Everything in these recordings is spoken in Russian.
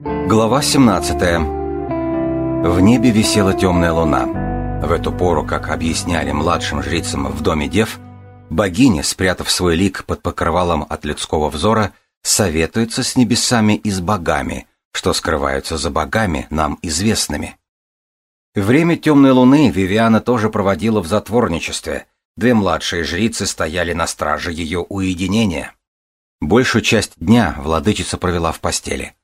Глава 17. В небе висела темная луна. В эту пору, как объясняли младшим жрицам в доме дев, богиня, спрятав свой лик под покрывалом от людского взора, советуется с небесами и с богами, что скрываются за богами, нам известными. Время темной луны Вивиана тоже проводила в затворничестве. Две младшие жрицы стояли на страже ее уединения. Большую часть дня владычица провела в постели.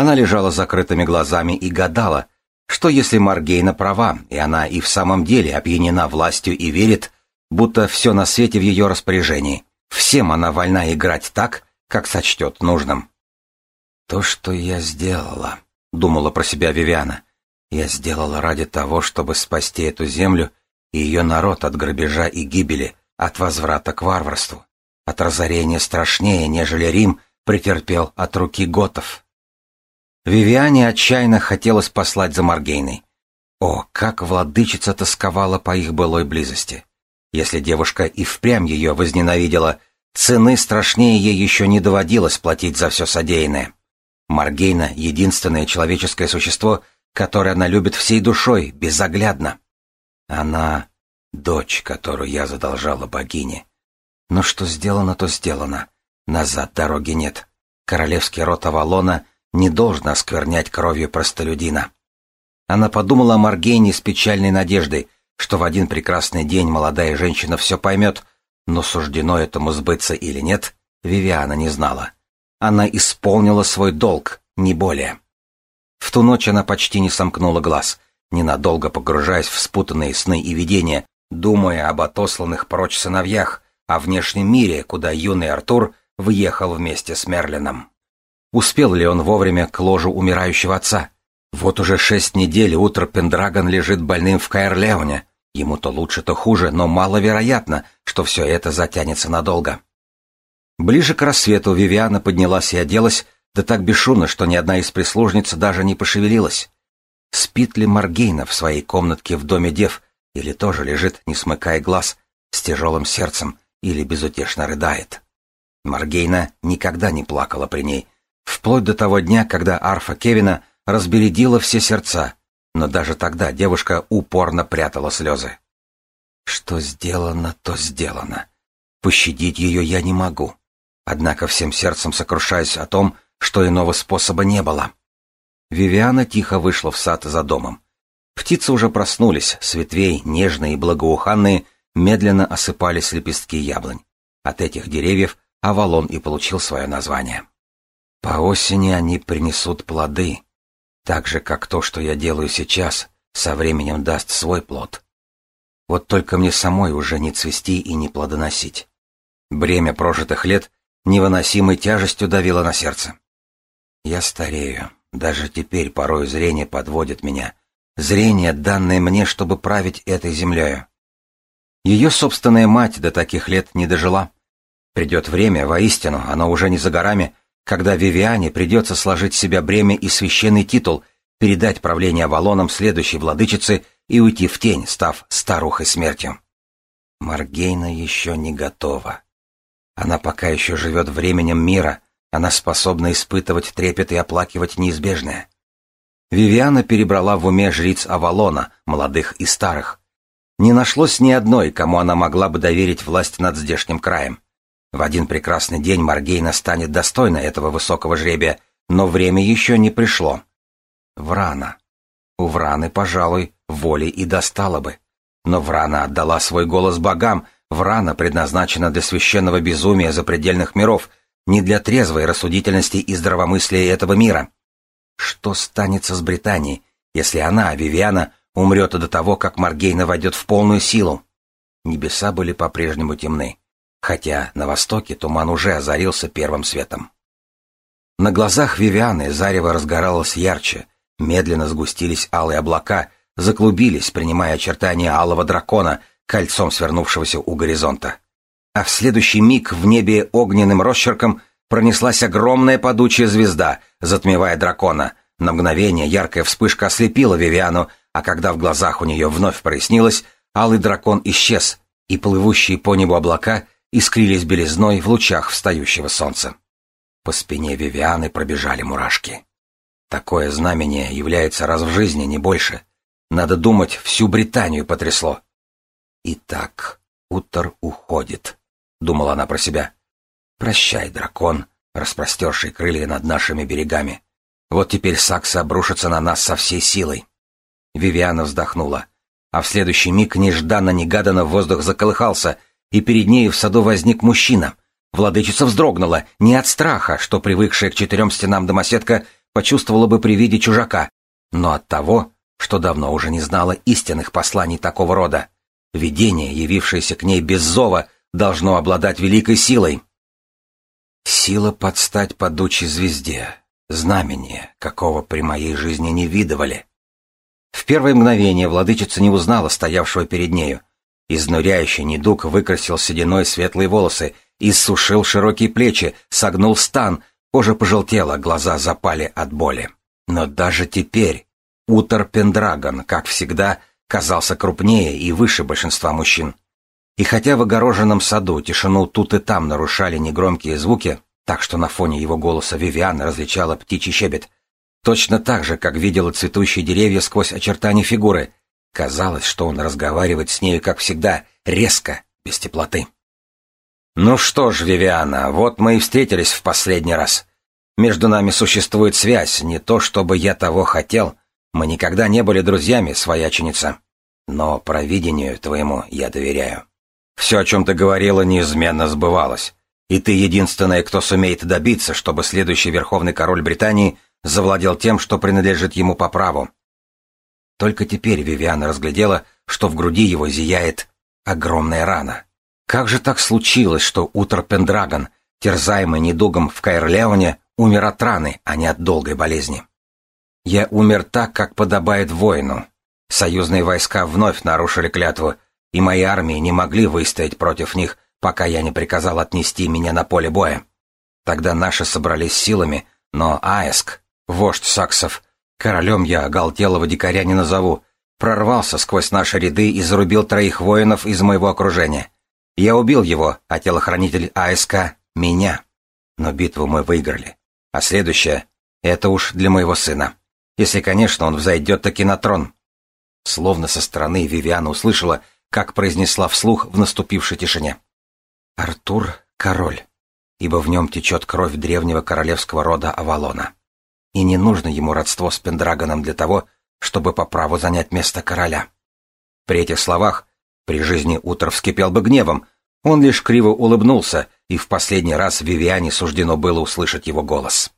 Она лежала закрытыми глазами и гадала, что если Маргейна права, и она и в самом деле опьянена властью и верит, будто все на свете в ее распоряжении, всем она вольна играть так, как сочтет нужным. «То, что я сделала», — думала про себя Вивиана, — «я сделала ради того, чтобы спасти эту землю и ее народ от грабежа и гибели, от возврата к варварству, от разорения страшнее, нежели Рим претерпел от руки готов». Вивиане отчаянно хотелось послать за Маргейной. О, как владычица тосковала по их былой близости. Если девушка и впрямь ее возненавидела, цены страшнее ей еще не доводилось платить за все содеянное. Маргейна — единственное человеческое существо, которое она любит всей душой, безоглядно. Она — дочь, которую я задолжала богине. Но что сделано, то сделано. Назад дороги нет. Королевский род Авалона не должно осквернять кровью простолюдина. Она подумала о Маргейне с печальной надеждой, что в один прекрасный день молодая женщина все поймет, но суждено этому сбыться или нет, Вивиана не знала. Она исполнила свой долг, не более. В ту ночь она почти не сомкнула глаз, ненадолго погружаясь в спутанные сны и видения, думая об отосланных прочь сыновьях, о внешнем мире, куда юный Артур въехал вместе с Мерлином. Успел ли он вовремя к ложу умирающего отца? Вот уже шесть недель утро Пендрагон лежит больным в Каэрлеоне. Ему то лучше, то хуже, но маловероятно, что все это затянется надолго. Ближе к рассвету Вивиана поднялась и оделась, да так бесшумно, что ни одна из прислужниц даже не пошевелилась. Спит ли Маргейна в своей комнатке в доме дев, или тоже лежит, не смыкая глаз, с тяжелым сердцем, или безутешно рыдает? Маргейна никогда не плакала при ней, Вплоть до того дня, когда арфа Кевина разбередила все сердца, но даже тогда девушка упорно прятала слезы. Что сделано, то сделано. Пощадить ее я не могу. Однако всем сердцем сокрушаюсь о том, что иного способа не было. Вивиана тихо вышла в сад за домом. Птицы уже проснулись, с ветвей, нежные и благоуханные, медленно осыпались лепестки яблонь. От этих деревьев Авалон и получил свое название. По осени они принесут плоды, так же, как то, что я делаю сейчас, со временем даст свой плод. Вот только мне самой уже не цвести и не плодоносить. Бремя прожитых лет невыносимой тяжестью давило на сердце. Я старею, даже теперь порой зрение подводит меня. Зрение, данное мне, чтобы править этой землею. Ее собственная мать до таких лет не дожила. Придет время, воистину, оно уже не за горами, когда Вивиане придется сложить себя бремя и священный титул, передать правление Авалоном следующей владычице и уйти в тень, став старухой смертью. Маргейна еще не готова. Она пока еще живет временем мира, она способна испытывать трепет и оплакивать неизбежное. Вивиана перебрала в уме жриц Авалона, молодых и старых. Не нашлось ни одной, кому она могла бы доверить власть над здешним краем. В один прекрасный день Маргейна станет достойна этого высокого жребия, но время еще не пришло. Врана. У Враны, пожалуй, воли и достало бы. Но Врана отдала свой голос богам, Врана предназначена для священного безумия запредельных миров, не для трезвой рассудительности и здравомыслия этого мира. Что станется с Британией, если она, Вивиана, умрет до того, как Маргейна войдет в полную силу? Небеса были по-прежнему темны хотя на востоке туман уже озарился первым светом. На глазах Вивианы зарево разгоралось ярче, медленно сгустились алые облака, заклубились, принимая очертания алого дракона, кольцом свернувшегося у горизонта. А в следующий миг в небе огненным росчерком пронеслась огромная падучая звезда, затмевая дракона. На мгновение яркая вспышка ослепила Вивиану, а когда в глазах у нее вновь прояснилось, алый дракон исчез, и плывущие по небу облака искрились белизной в лучах встающего солнца. По спине Вивианы пробежали мурашки. Такое знамение является раз в жизни, не больше. Надо думать, всю Британию потрясло. Итак, Утор уходит, думала она про себя. Прощай, дракон, распростерший крылья над нашими берегами. Вот теперь саксы обрушатся на нас со всей силой. Вивиана вздохнула, а в следующий миг нежданно-негаданно воздух заколыхался, и перед ней в саду возник мужчина. Владычица вздрогнула, не от страха, что привыкшая к четырем стенам домоседка почувствовала бы при виде чужака, но от того, что давно уже не знала истинных посланий такого рода. Видение, явившееся к ней без зова, должно обладать великой силой. Сила подстать падучей звезде, знамение, какого при моей жизни не видывали. В первое мгновение владычица не узнала стоявшего перед нею. Изнуряющий недуг выкрасил сединой светлые волосы, иссушил широкие плечи, согнул стан, кожа пожелтела, глаза запали от боли. Но даже теперь Утор Пендрагон, как всегда, казался крупнее и выше большинства мужчин. И хотя в огороженном саду тишину тут и там нарушали негромкие звуки, так что на фоне его голоса Вивиан различала птичий щебет, точно так же, как видела цветущие деревья сквозь очертания фигуры, казалось, что он разговаривает с нею, как всегда, резко, без теплоты. «Ну что ж, Вивиана, вот мы и встретились в последний раз. Между нами существует связь, не то чтобы я того хотел, мы никогда не были друзьями, свояченица. Но провидению твоему я доверяю. Все, о чем ты говорила, неизменно сбывалось. И ты единственная, кто сумеет добиться, чтобы следующий верховный король Британии завладел тем, что принадлежит ему по праву. Только теперь Вивиана разглядела, что в груди его зияет огромная рана. Как же так случилось, что Утр Пендрагон, терзаемый недугом в Кайрлеоне, умер от раны, а не от долгой болезни? Я умер так, как подобает воину. Союзные войска вновь нарушили клятву, и мои армии не могли выстоять против них, пока я не приказал отнести меня на поле боя. Тогда наши собрались силами, но Аэск, вождь саксов, королем я оголтелого дикаря не назову, прорвался сквозь наши ряды и зарубил троих воинов из моего окружения. Я убил его, а телохранитель АСК — меня. Но битву мы выиграли. А следующее — это уж для моего сына. Если, конечно, он взойдет таки на трон. Словно со стороны Вивиана услышала, как произнесла вслух в наступившей тишине. Артур — король, ибо в нем течет кровь древнего королевского рода Авалона. И не нужно ему родство с Пендрагоном для того, чтобы по праву занять место короля. При этих словах при жизни Утро вскипел бы гневом, он лишь криво улыбнулся, и в последний раз Вивиане суждено было услышать его голос.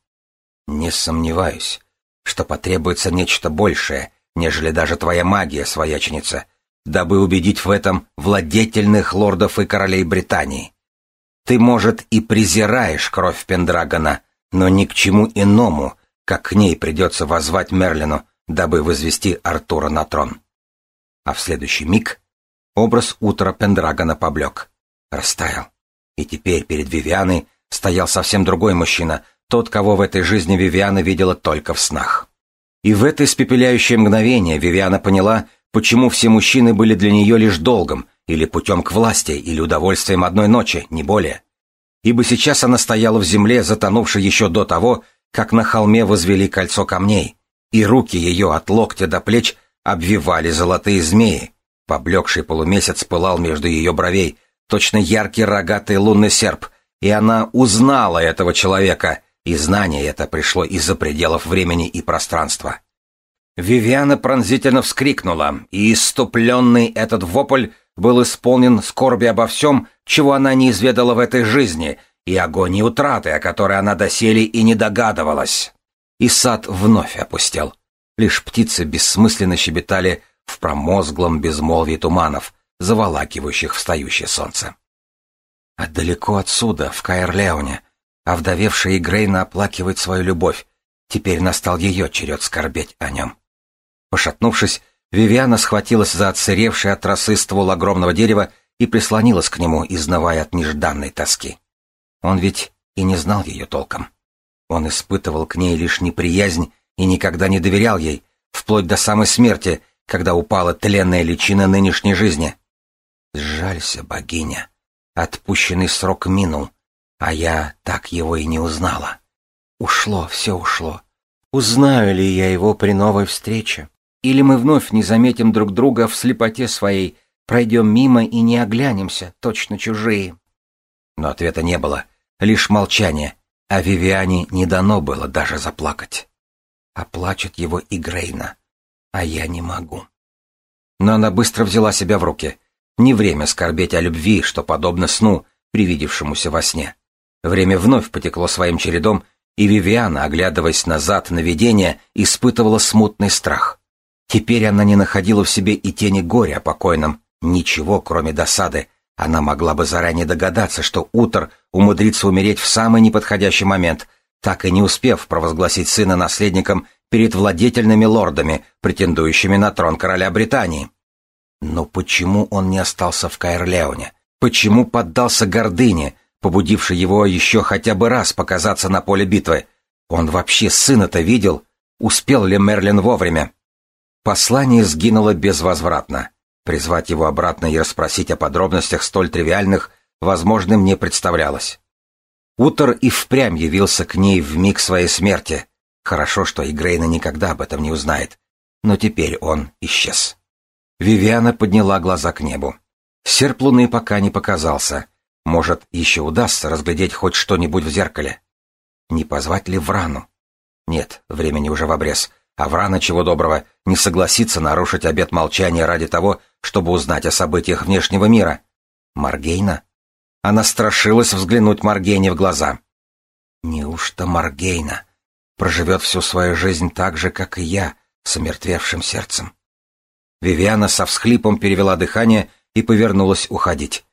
«Не сомневаюсь, что потребуется нечто большее, нежели даже твоя магия, свояченица, дабы убедить в этом владетельных лордов и королей Британии. Ты, может, и презираешь кровь Пендрагона, но ни к чему иному, как к ней придется возвать Мерлину, дабы возвести Артура на трон. А в следующий миг образ утра Пендрагона поблек, растаял. И теперь перед Вивианой стоял совсем другой мужчина, тот, кого в этой жизни Вивиана видела только в снах. И в это испепеляющее мгновение Вивиана поняла, почему все мужчины были для нее лишь долгом, или путем к власти, или удовольствием одной ночи, не более. Ибо сейчас она стояла в земле, затонувшей еще до того, как на холме возвели кольцо камней, и руки ее от локтя до плеч обвивали золотые змеи. Поблекший полумесяц пылал между ее бровей, точно яркий рогатый лунный серп, и она узнала этого человека — и знание это пришло из-за пределов времени и пространства. Вивиана пронзительно вскрикнула, и иступленный этот вопль был исполнен скорби обо всем, чего она не изведала в этой жизни, и агонии утраты, о которой она доселе и не догадывалась. И сад вновь опустел. Лишь птицы бессмысленно щебетали в промозглом безмолвии туманов, заволакивающих встающее солнце. А далеко отсюда, в Каэрлеоне, а вдовевшая Игрейна оплакивает свою любовь. Теперь настал ее черед скорбеть о нем. Пошатнувшись, Вивиана схватилась за отсыревший от росы ствол огромного дерева и прислонилась к нему, изнывая от нежданной тоски. Он ведь и не знал ее толком. Он испытывал к ней лишь неприязнь и никогда не доверял ей, вплоть до самой смерти, когда упала тленная личина нынешней жизни. Сжалься, богиня. Отпущенный срок минул, а я так его и не узнала. Ушло, все ушло. Узнаю ли я его при новой встрече? Или мы вновь не заметим друг друга в слепоте своей, пройдем мимо и не оглянемся, точно чужие?» Но ответа не было, лишь молчание, а Вивиане не дано было даже заплакать. Оплачет его и Грейна, а я не могу. Но она быстро взяла себя в руки. Не время скорбеть о любви, что подобно сну, привидевшемуся во сне. Время вновь потекло своим чередом, и Вивиана, оглядываясь назад на видение, испытывала смутный страх. Теперь она не находила в себе и тени горя о покойном, ничего, кроме досады. Она могла бы заранее догадаться, что Утор умудрится умереть в самый неподходящий момент, так и не успев провозгласить сына наследником перед владетельными лордами, претендующими на трон короля Британии. Но почему он не остался в Каэрлеоне? Почему поддался гордыне, побудившей его еще хотя бы раз показаться на поле битвы? Он вообще сына-то видел? Успел ли Мерлин вовремя? Послание сгинуло безвозвратно. Призвать его обратно и расспросить о подробностях столь тривиальных возможным не представлялось. Утор и впрямь явился к ней в миг своей смерти. Хорошо, что и Грейна никогда об этом не узнает. Но теперь он исчез. Вивиана подняла глаза к небу. Серп луны пока не показался. Может, еще удастся разглядеть хоть что-нибудь в зеркале. Не позвать ли Врану? Нет, времени уже в обрез. А Врана, чего доброго, не согласится нарушить обет молчания ради того, чтобы узнать о событиях внешнего мира. Маргейна? Она страшилась взглянуть Маргейне в глаза. Неужто Маргейна проживет всю свою жизнь так же, как и я, с омертвевшим сердцем? Вивиана со всхлипом перевела дыхание и повернулась уходить.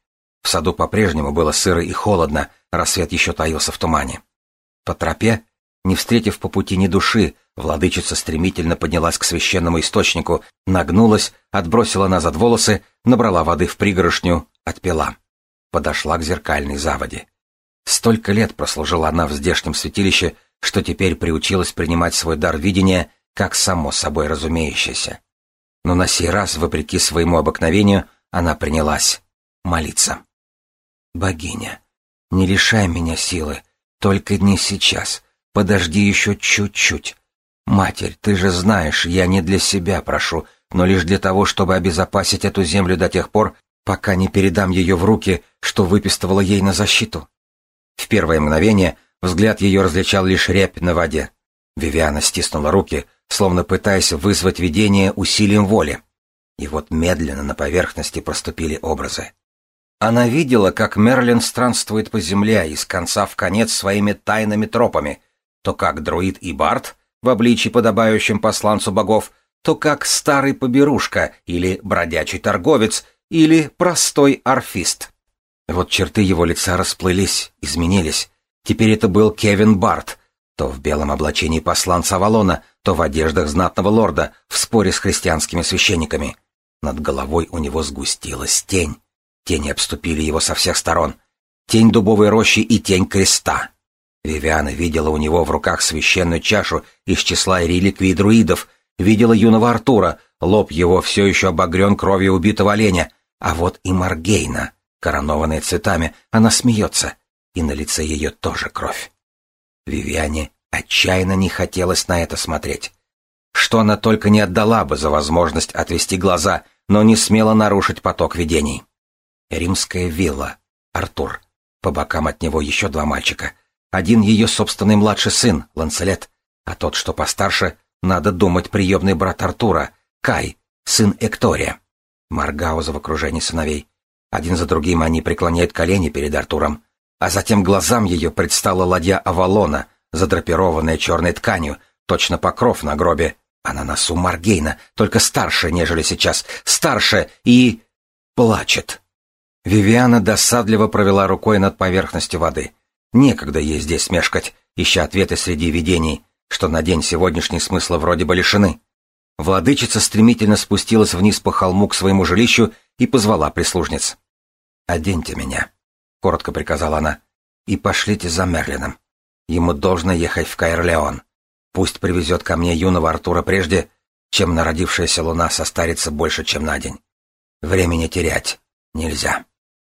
В саду по-прежнему было сыро и холодно, рассвет еще таился в тумане. По тропе, не встретив по пути ни души, владычица стремительно поднялась к священному источнику, нагнулась, отбросила назад волосы, набрала воды в пригоршню, отпила. Подошла к зеркальной заводе. Столько лет прослужила она в здешнем святилище, что теперь приучилась принимать свой дар видения как само собой разумеющееся. Но на сей раз, вопреки своему обыкновению, она принялась молиться. «Богиня, не лишай меня силы, только не сейчас, подожди еще чуть-чуть. Матерь, ты же знаешь, я не для себя прошу, но лишь для того, чтобы обезопасить эту землю до тех пор, пока не передам ее в руки, что выпистывала ей на защиту». В первое мгновение взгляд ее различал лишь рябь на воде. Вивиана стиснула руки, словно пытаясь вызвать видение усилием воли. И вот медленно на поверхности проступили образы. Она видела, как Мерлин странствует по земле из конца в конец своими тайными тропами, то как друид и бард, в обличии подобающем посланцу богов, то как старый поберушка или бродячий торговец или простой арфист. Вот черты его лица расплылись, изменились. Теперь это был Кевин Барт, то в белом облачении посланца Авалона, то в одеждах знатного лорда, в споре с христианскими священниками. Над головой у него сгустилась тень. Тени обступили его со всех сторон. Тень дубовой рощи и тень креста. Вивиана видела у него в руках священную чашу из числа реликвий друидов, видела юного Артура, лоб его все еще обогрен кровью убитого оленя, а вот и Маргейна, коронованная цветами, она смеется, и на лице ее тоже кровь. Вивиане отчаянно не хотелось на это смотреть. Что она только не отдала бы за возможность отвести глаза, но не смела нарушить поток видений. Римская вилла. Артур. По бокам от него еще два мальчика. Один ее собственный младший сын, Ланцелет, а тот, что постарше, надо думать, приемный брат Артура, Кай, сын Эктория. Маргауза в окружении сыновей. Один за другим они преклоняют колени перед Артуром, а затем глазам ее предстала ладья Авалона, задрапированная черной тканью, точно покров на гробе, а на носу Маргейна, только старше, нежели сейчас, старше и... плачет. Вивиана досадливо провела рукой над поверхностью воды. Некогда ей здесь мешкать, ища ответы среди видений, что на день сегодняшний смысла вроде бы лишены. Владычица стремительно спустилась вниз по холму к своему жилищу и позвала прислужниц. «Оденьте меня», — коротко приказала она, — «и пошлите за Мерлином. Ему должно ехать в Каэрлеон. Пусть привезет ко мне юного Артура прежде, чем народившаяся луна состарится больше, чем на день. Времени терять нельзя».